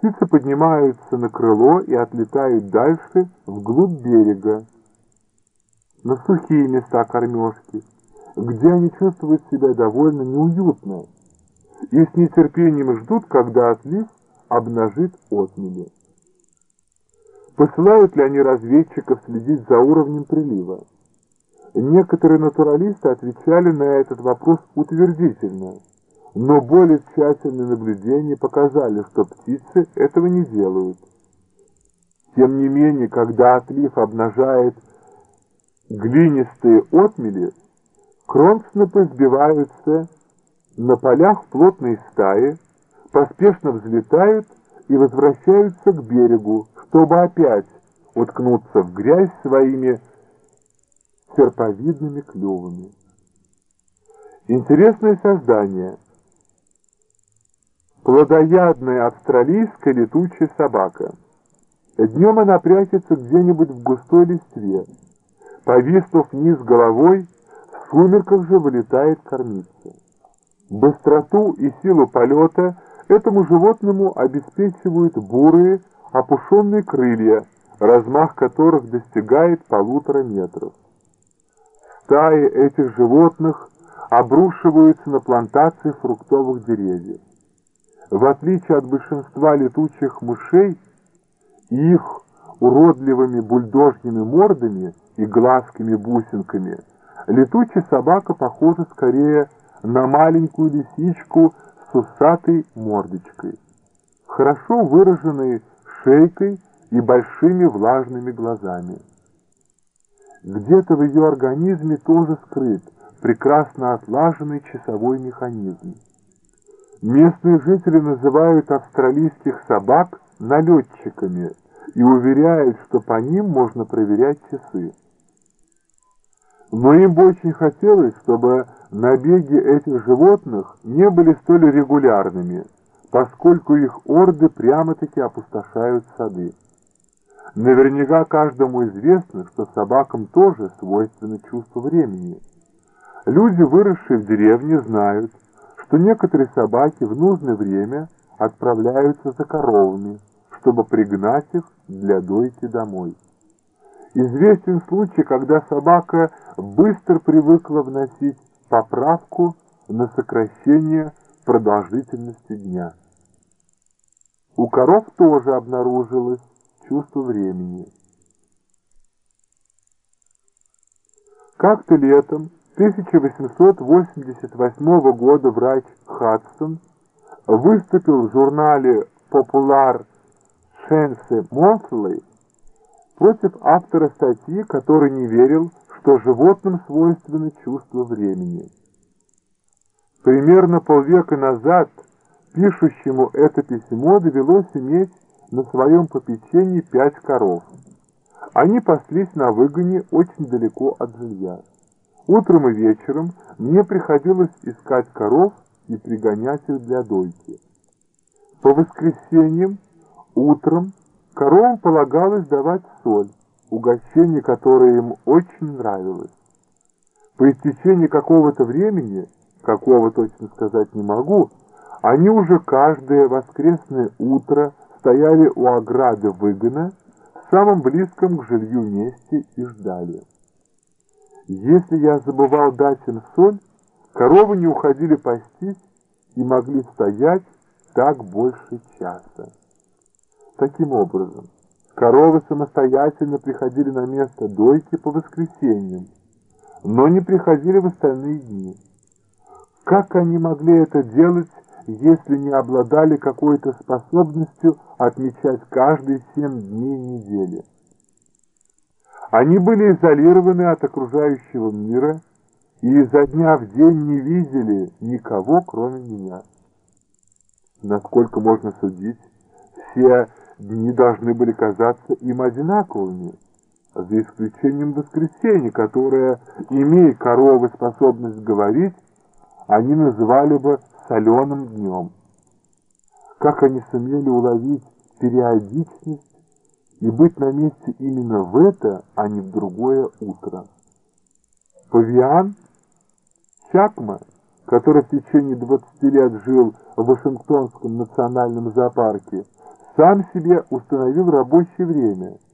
Птицы поднимаются на крыло и отлетают дальше, вглубь берега, на сухие места кормежки, где они чувствуют себя довольно неуютно и с нетерпением ждут, когда отлив обнажит отмели. Посылают ли они разведчиков следить за уровнем прилива? Некоторые натуралисты отвечали на этот вопрос утвердительно, но более тщательные наблюдения показали, что птицы этого не делают. Тем не менее, когда отлив обнажает глинистые отмели, кронснопы сбиваются на полях в плотной стаи, поспешно взлетают и возвращаются к берегу, чтобы опять уткнуться в грязь своими серповидными клювами. Интересное создание. Плодоядная австралийская летучая собака. Днем она прячется где-нибудь в густой листве. Повиснув вниз головой, в сумерках же вылетает кормиться. Быстроту и силу полета этому животному обеспечивают бурые, опушенные крылья, размах которых достигает полутора метров. Стаи этих животных обрушиваются на плантации фруктовых деревьев. В отличие от большинства летучих мышей, их уродливыми бульдожьими мордами и глазками-бусинками летучая собака похожа скорее на маленькую лисичку с усатой мордочкой, хорошо выраженной шейкой и большими влажными глазами. Где-то в ее организме тоже скрыт прекрасно отлаженный часовой механизм. Местные жители называют австралийских собак налетчиками и уверяют, что по ним можно проверять часы. Но им бы очень хотелось, чтобы набеги этих животных не были столь регулярными, поскольку их орды прямо-таки опустошают сады. Наверняка каждому известно, что собакам тоже свойственно чувство времени. Люди, выросшие в деревне, знают, что некоторые собаки в нужное время отправляются за коровами, чтобы пригнать их для дойки домой. Известен случай, когда собака быстро привыкла вносить поправку на сокращение продолжительности дня. У коров тоже обнаружилось чувство времени. Как-то летом 1888 года врач Хадсон выступил в журнале Popular Science Monthly против автора статьи, который не верил, что животным свойственно чувство времени. Примерно полвека назад пишущему это письмо довелось иметь на своем попечении пять коров. Они паслись на выгоне очень далеко от жилья. Утром и вечером мне приходилось искать коров и пригонять их для дойки. По воскресеньям утром коровам полагалось давать соль, угощение, которое им очень нравилось. По истечении какого-то времени, какого точно сказать не могу, они уже каждое воскресное утро стояли у ограды выгона в самом близком к жилью месте и ждали. Если я забывал дать им соль, коровы не уходили пастись и могли стоять так больше часа. Таким образом, коровы самостоятельно приходили на место дойки по воскресеньям, но не приходили в остальные дни. Как они могли это делать, если не обладали какой-то способностью отмечать каждые семь дней недели? Они были изолированы от окружающего мира и изо дня в день не видели никого, кроме меня. Насколько можно судить, все дни должны были казаться им одинаковыми, за исключением воскресенья, которое, имея коровы способность говорить, они называли бы соленым днем. Как они сумели уловить периодичность и быть на месте именно в это, а не в другое утро. Павиан Чакма, который в течение 20 лет жил в Вашингтонском национальном зоопарке, сам себе установил рабочее время